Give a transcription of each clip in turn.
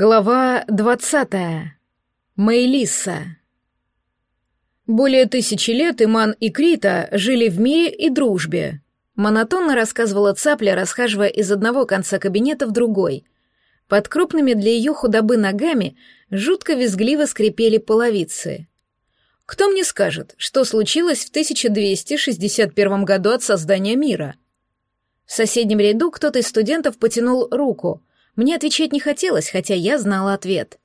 Глава двадцатая. Мейлиса. Более тысячи лет Иман и Крита жили в мире и дружбе. Монотонно рассказывала цапля, расхаживая из одного конца кабинета в другой. Под крупными для ее худобы ногами жутко визгливо скрипели половицы. Кто мне скажет, что случилось в 1261 году от создания мира? В соседнем ряду кто-то из студентов потянул руку — мне отвечать не хотелось, хотя я знала ответ.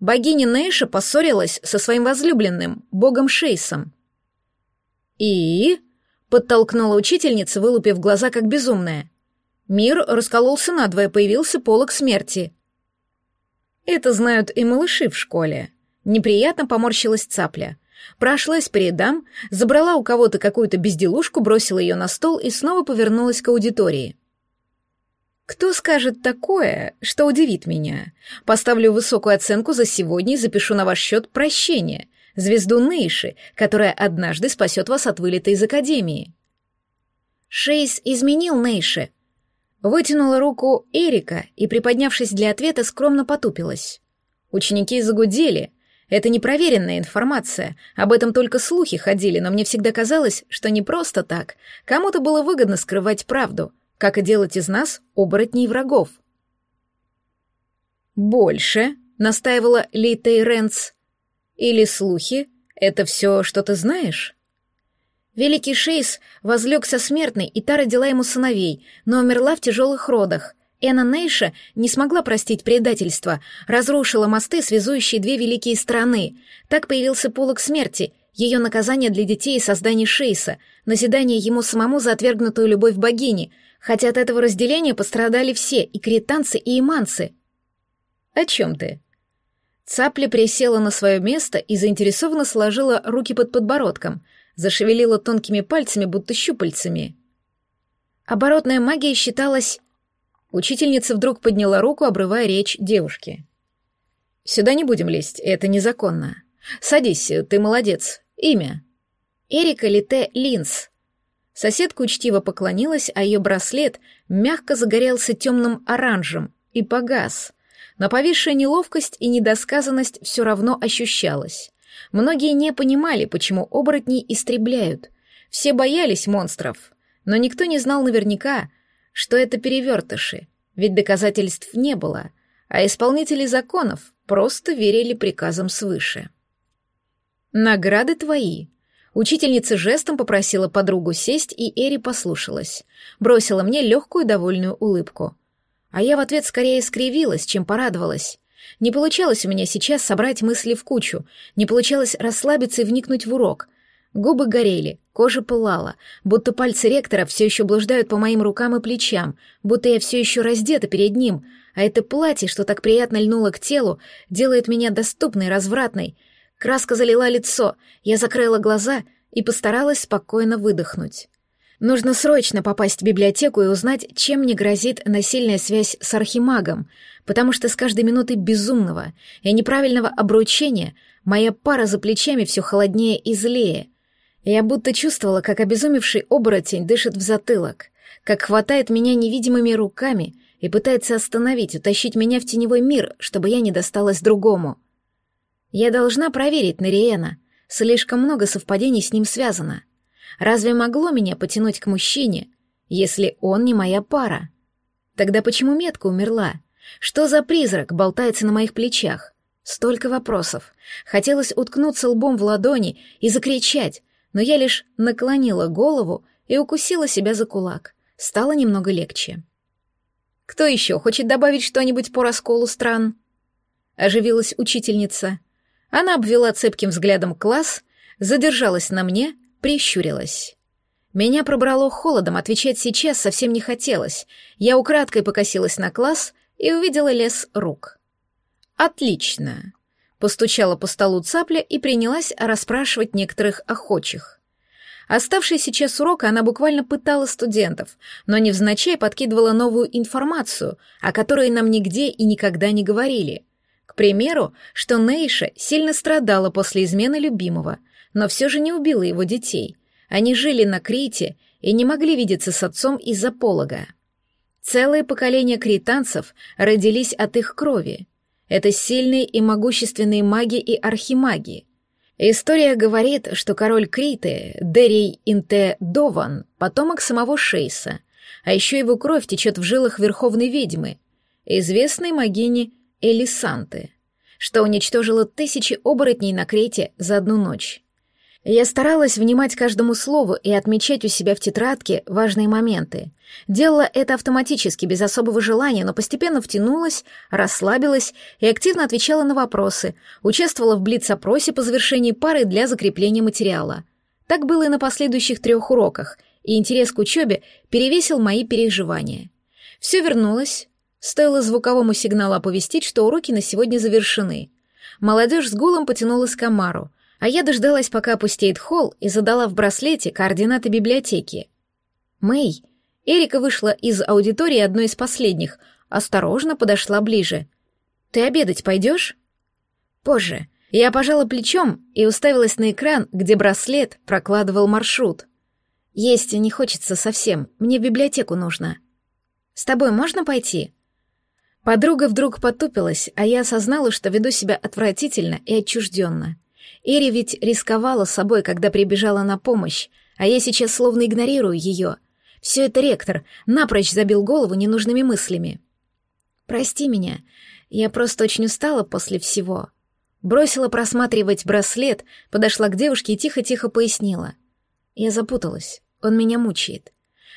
Богиня Нейша поссорилась со своим возлюбленным, богом Шейсом. «И?» — подтолкнула учительница, вылупив глаза как безумная. Мир раскололся надвое, появился полог смерти. Это знают и малыши в школе. Неприятно поморщилась цапля. Прошлась по рядам, забрала у кого-то какую-то безделушку, бросила ее на стол и снова повернулась к аудитории. Кто скажет такое, что удивит меня? Поставлю высокую оценку за сегодня и запишу на ваш счет прощение, звезду Нейши, которая однажды спасет вас от вылета из Академии. Шейс изменил Нейши. Вытянула руку Эрика и, приподнявшись для ответа, скромно потупилась. Ученики загудели. Это непроверенная информация, об этом только слухи ходили, но мне всегда казалось, что не просто так. Кому-то было выгодно скрывать правду — как и делать из нас оборотней врагов. «Больше», — настаивала Литей Ренц, — «или слухи — это все, что ты знаешь?» Великий Шейс возлег со смертной, и та родила ему сыновей, но умерла в тяжелых родах. Эна Нейша не смогла простить предательство, разрушила мосты, связующие две великие страны. Так появился полог смерти, ее наказание для детей и создание Шейса, назидание ему самому за отвергнутую любовь богини, хотя от этого разделения пострадали все, и кританцы, и иманцы. «О чем ты?» Цапля присела на свое место и заинтересованно сложила руки под подбородком, зашевелила тонкими пальцами, будто щупальцами. Оборотная магия считалась... Учительница вдруг подняла руку, обрывая речь девушки. «Сюда не будем лезть, это незаконно. Садись, ты молодец. Имя?» «Эрика Лите Линс», Соседка учтиво поклонилась, а ее браслет мягко загорелся темным оранжем и погас. Но повисшая неловкость и недосказанность все равно ощущалась. Многие не понимали, почему оборотней истребляют. Все боялись монстров, но никто не знал наверняка, что это перевертыши, ведь доказательств не было, а исполнители законов просто верили приказам свыше. «Награды твои», Учительница жестом попросила подругу сесть, и Эри послушалась. Бросила мне легкую довольную улыбку. А я в ответ скорее скривилась, чем порадовалась. Не получалось у меня сейчас собрать мысли в кучу, не получалось расслабиться и вникнуть в урок. Губы горели, кожа пылала, будто пальцы ректора все еще блуждают по моим рукам и плечам, будто я все еще раздета перед ним, а это платье, что так приятно льнуло к телу, делает меня доступной, развратной — Краска залила лицо, я закрыла глаза и постаралась спокойно выдохнуть. Нужно срочно попасть в библиотеку и узнать, чем мне грозит насильная связь с архимагом, потому что с каждой минутой безумного и неправильного обручения моя пара за плечами все холоднее и злее. Я будто чувствовала, как обезумевший оборотень дышит в затылок, как хватает меня невидимыми руками и пытается остановить, утащить меня в теневой мир, чтобы я не досталась другому. Я должна проверить Нариена. Слишком много совпадений с ним связано. Разве могло меня потянуть к мужчине, если он не моя пара? Тогда почему метка умерла? Что за призрак болтается на моих плечах? Столько вопросов. Хотелось уткнуться лбом в ладони и закричать, но я лишь наклонила голову и укусила себя за кулак. Стало немного легче. «Кто еще хочет добавить что-нибудь по расколу стран?» Оживилась учительница. Она обвела цепким взглядом класс, задержалась на мне, прищурилась. Меня пробрало холодом, отвечать сейчас совсем не хотелось. Я украдкой покосилась на класс и увидела лес рук. «Отлично!» Постучала по столу цапля и принялась расспрашивать некоторых охочих. Оставшийся час урока она буквально пытала студентов, но невзначай подкидывала новую информацию, о которой нам нигде и никогда не говорили — к примеру, что Нейша сильно страдала после измены любимого, но все же не убила его детей. Они жили на Крите и не могли видеться с отцом из-за полога. Целые поколения кританцев родились от их крови. Это сильные и могущественные маги и архимаги. История говорит, что король Криты, Дерий Инте Дован, потомок самого Шейса, а еще его кровь течет в жилах верховной ведьмы, известной магини Элисанты, что уничтожила тысячи оборотней на Крите за одну ночь. Я старалась внимать каждому слову и отмечать у себя в тетрадке важные моменты. Делала это автоматически, без особого желания, но постепенно втянулась, расслабилась и активно отвечала на вопросы, участвовала в блиц-опросе по завершении пары для закрепления материала. Так было и на последующих трех уроках, и интерес к учебе перевесил мои переживания. Все вернулось, стоило звуковому сигналу оповестить, что уроки на сегодня завершены. Молодежь с гулом потянулась к Амару — а я дождалась, пока опустеет холл, и задала в браслете координаты библиотеки. «Мэй!» Эрика вышла из аудитории одной из последних, осторожно подошла ближе. «Ты обедать пойдешь?» «Позже». Я пожала плечом и уставилась на экран, где браслет прокладывал маршрут. «Есть не хочется совсем, мне в библиотеку нужно». «С тобой можно пойти?» Подруга вдруг потупилась, а я осознала, что веду себя отвратительно и отчужденно. Ири ведь рисковала собой, когда прибежала на помощь, а я сейчас словно игнорирую ее. Все это ректор напрочь забил голову ненужными мыслями. «Прости меня, я просто очень устала после всего». Бросила просматривать браслет, подошла к девушке и тихо-тихо пояснила. Я запуталась, он меня мучает.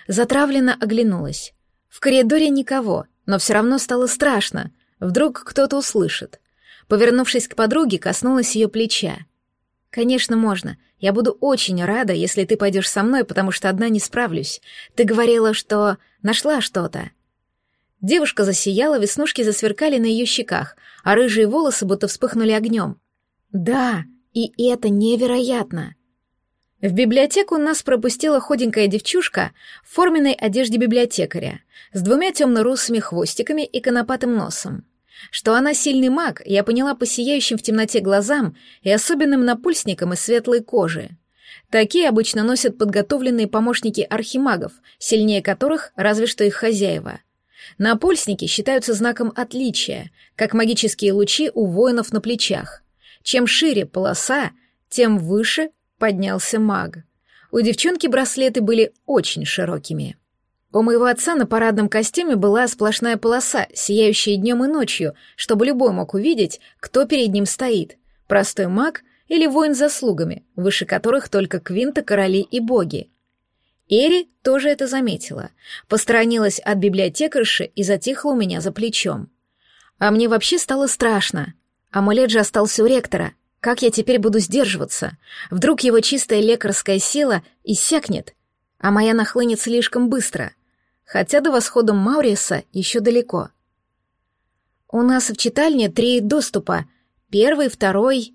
Затравленно оглянулась. В коридоре никого, но все равно стало страшно. Вдруг кто-то услышит. Повернувшись к подруге, коснулась ее плеча. «Конечно, можно. Я буду очень рада, если ты пойдешь со мной, потому что одна не справлюсь. Ты говорила, что нашла что-то». Девушка засияла, веснушки засверкали на ее щеках, а рыжие волосы будто вспыхнули огнем. «Да, и это невероятно!» В библиотеку нас пропустила худенькая девчушка в форменной одежде библиотекаря с двумя темно-русыми хвостиками и конопатым носом. Что она сильный маг, я поняла по сияющим в темноте глазам и особенным напульсникам из светлой кожи. Такие обычно носят подготовленные помощники архимагов, сильнее которых разве что их хозяева. Напульсники считаются знаком отличия, как магические лучи у воинов на плечах. Чем шире полоса, тем выше поднялся маг. У девчонки браслеты были очень широкими. У моего отца на парадном костюме была сплошная полоса, сияющая днем и ночью, чтобы любой мог увидеть, кто перед ним стоит. Простой маг или воин с заслугами, выше которых только квинта, короли и боги. Эри тоже это заметила, посторонилась от библиотекарши и затихла у меня за плечом. А мне вообще стало страшно. Амулет же остался у ректора. Как я теперь буду сдерживаться? Вдруг его чистая лекарская сила иссякнет, а моя нахлынет слишком быстро — хотя до восхода Мауриса еще далеко. У нас в читальне три доступа. Первый, второй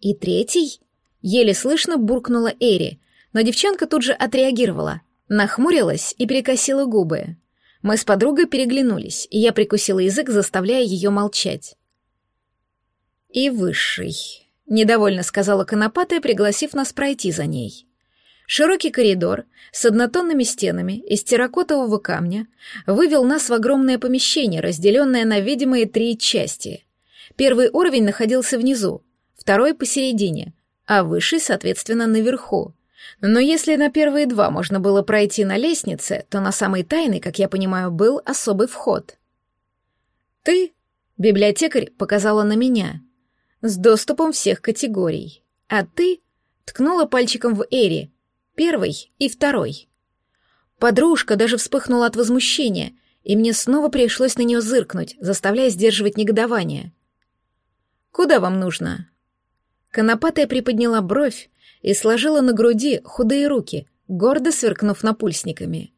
и третий. Еле слышно буркнула Эри, но девчонка тут же отреагировала, нахмурилась и перекосила губы. Мы с подругой переглянулись, и я прикусила язык, заставляя ее молчать. «И высший», — недовольно сказала Конопатая, пригласив нас пройти за ней. Широкий коридор с однотонными стенами из терракотового камня вывел нас в огромное помещение, разделенное на видимые три части. Первый уровень находился внизу, второй посередине, а высший, соответственно, наверху. Но если на первые два можно было пройти на лестнице, то на самый тайный, как я понимаю, был особый вход. «Ты», — библиотекарь показала на меня, — «с доступом всех категорий, а ты», — ткнула пальчиком в Эри, Первый и второй. Подружка даже вспыхнула от возмущения, и мне снова пришлось на нее зыркнуть, заставляя сдерживать негодование. «Куда вам нужно?» Конопатая приподняла бровь и сложила на груди худые руки, гордо сверкнув напульсниками.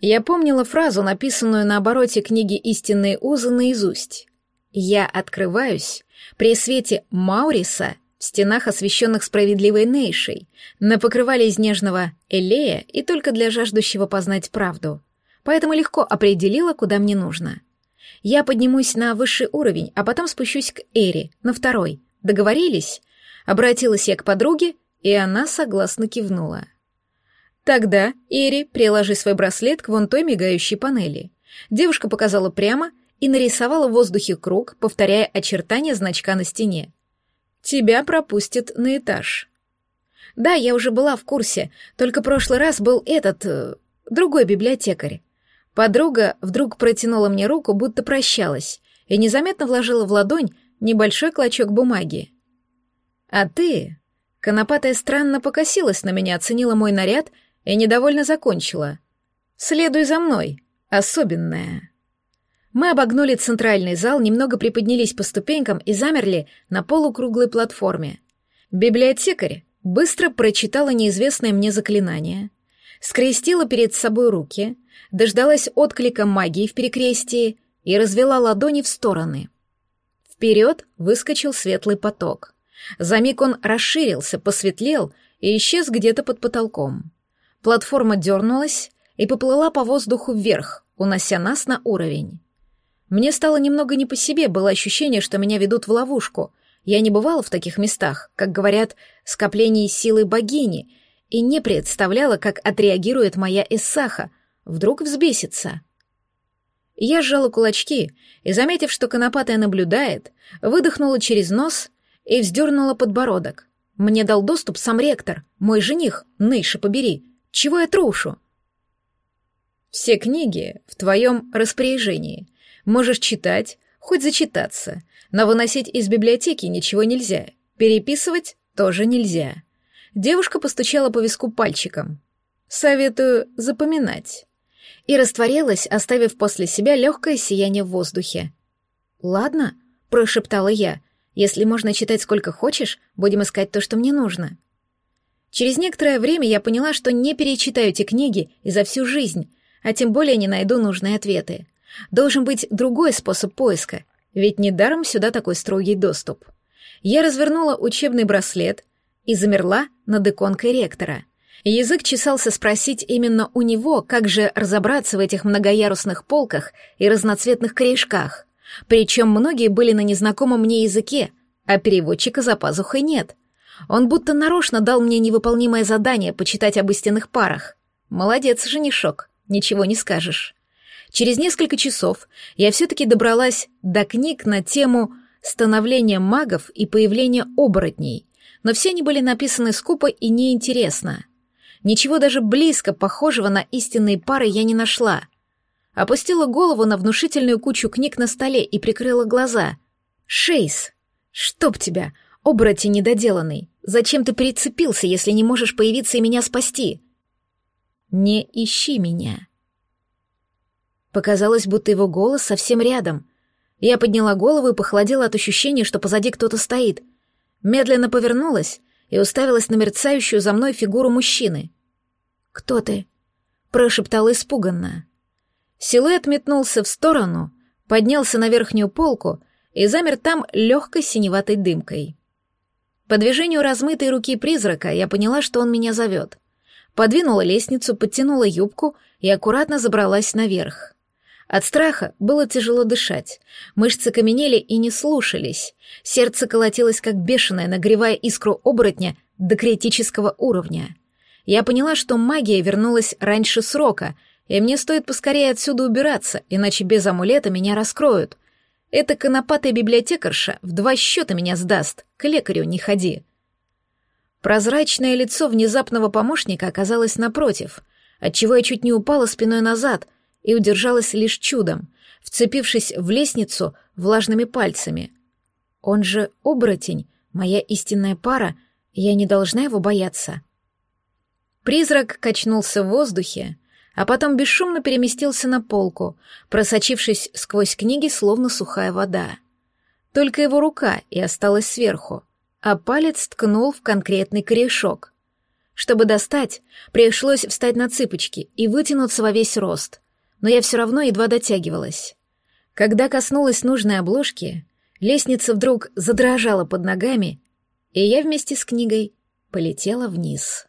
Я помнила фразу, написанную на обороте книги «Истинные узы» наизусть. «Я открываюсь при свете Мауриса в стенах, освещенных справедливой Нейшей, на покрывале из нежного элея и только для жаждущего познать правду. Поэтому легко определила, куда мне нужно. Я поднимусь на высший уровень, а потом спущусь к Эри, на второй. Договорились? Обратилась я к подруге, и она согласно кивнула. Тогда, Эри, приложи свой браслет к вон той мигающей панели. Девушка показала прямо и нарисовала в воздухе круг, повторяя очертания значка на стене. «Тебя пропустят на этаж». Да, я уже была в курсе, только прошлый раз был этот, э, другой библиотекарь. Подруга вдруг протянула мне руку, будто прощалась, и незаметно вложила в ладонь небольшой клочок бумаги. «А ты...» Конопатая странно покосилась на меня, оценила мой наряд и недовольно закончила. «Следуй за мной, особенная». Мы обогнули центральный зал, немного приподнялись по ступенькам и замерли на полукруглой платформе. Библиотекарь быстро прочитала неизвестное мне заклинание, скрестила перед собой руки, дождалась отклика магии в перекрестии и развела ладони в стороны. Вперед выскочил светлый поток. За миг он расширился, посветлел и исчез где-то под потолком. Платформа дернулась и поплыла по воздуху вверх, унося нас на уровень. Мне стало немного не по себе, было ощущение, что меня ведут в ловушку. Я не бывала в таких местах, как говорят, скоплений силы богини, и не представляла, как отреагирует моя Эссаха, вдруг взбесится. Я сжала кулачки и, заметив, что конопатая наблюдает, выдохнула через нос и вздернула подбородок. Мне дал доступ сам ректор, мой жених, Нейша побери. Чего я трушу? Все книги в твоем распоряжении. Можешь читать, хоть зачитаться, но выносить из библиотеки ничего нельзя. Переписывать тоже нельзя. Девушка постучала по виску пальчиком. Советую запоминать. И растворилась, оставив после себя легкое сияние в воздухе. «Ладно», — прошептала я, — «если можно читать сколько хочешь, будем искать то, что мне нужно». Через некоторое время я поняла, что не перечитаю эти книги и за всю жизнь, а тем более не найду нужные ответы. Должен быть другой способ поиска, ведь недаром сюда такой строгий доступ. Я развернула учебный браслет и замерла над иконкой ректора. Язык чесался спросить именно у него, как же разобраться в этих многоярусных полках и разноцветных корешках. Причем многие были на незнакомом мне языке, а переводчика за пазухой нет. Он будто нарочно дал мне невыполнимое задание почитать об истинных парах. Молодец, женишок, ничего не скажешь. Через несколько часов я все-таки добралась до книг на тему становления магов и появления оборотней, но все они были написаны скупо и неинтересно. Ничего даже близко похожего на истинные пары я не нашла. Опустила голову на внушительную кучу книг на столе и прикрыла глаза. «Шейс! Чтоб тебя! Оборотень недоделанный! Зачем ты прицепился, если не можешь появиться и меня спасти?» «Не ищи меня!» Показалось, будто его голос совсем рядом. Я подняла голову и похолодела от ощущения, что позади кто-то стоит. Медленно повернулась и уставилась на мерцающую за мной фигуру мужчины. «Кто ты?» — прошептала испуганно. Силуэт метнулся в сторону, поднялся на верхнюю полку и замер там легкой синеватой дымкой. По движению размытой руки призрака я поняла, что он меня зовет. Подвинула лестницу, подтянула юбку и аккуратно забралась наверх. От страха было тяжело дышать. Мышцы каменели и не слушались. Сердце колотилось как бешеное, нагревая искру оборотня до критического уровня. Я поняла, что магия вернулась раньше срока, и мне стоит поскорее отсюда убираться, иначе без амулета меня раскроют. Эта конопатая библиотекарша в два счета меня сдаст, к лекарю не ходи. Прозрачное лицо внезапного помощника оказалось напротив, отчего я чуть не упала спиной назад — и удержалась лишь чудом, вцепившись в лестницу влажными пальцами. Он же оборотень, моя истинная пара, я не должна его бояться. Призрак качнулся в воздухе, а потом бесшумно переместился на полку, просочившись сквозь книги, словно сухая вода. Только его рука и осталась сверху, а палец ткнул в конкретный корешок. Чтобы достать, пришлось встать на цыпочки и вытянуться во весь рост но я все равно едва дотягивалась. Когда коснулась нужной обложки, лестница вдруг задрожала под ногами, и я вместе с книгой полетела вниз.